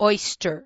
oyster.